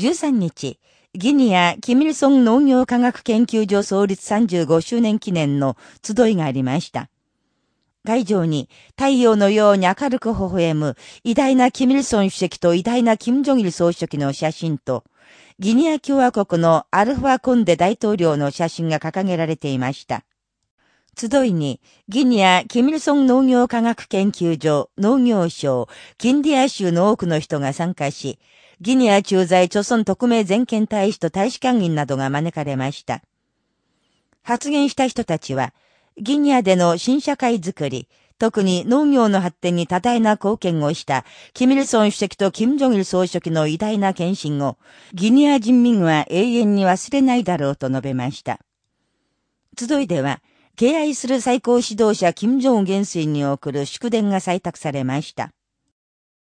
13日、ギニア、キミルソン農業科学研究所創立35周年記念の集いがありました。会場に太陽のように明るく微笑む偉大なキミルソン主席と偉大なキム・ジョギル総書記の写真と、ギニア共和国のアルファ・コンデ大統領の写真が掲げられていました。集いに、ギニア・キミルソン農業科学研究所、農業省、キンディア州の多くの人が参加し、ギニア駐在朝村特命全権大使と大使館員などが招かれました。発言した人たちは、ギニアでの新社会づくり、特に農業の発展に多大な貢献をした、キミルソン主席とキム・ジョギル総書記の偉大な献身を、ギニア人民は永遠に忘れないだろうと述べました。集いでは、敬愛する最高指導者金正恩元帥に送る祝電が採択されました。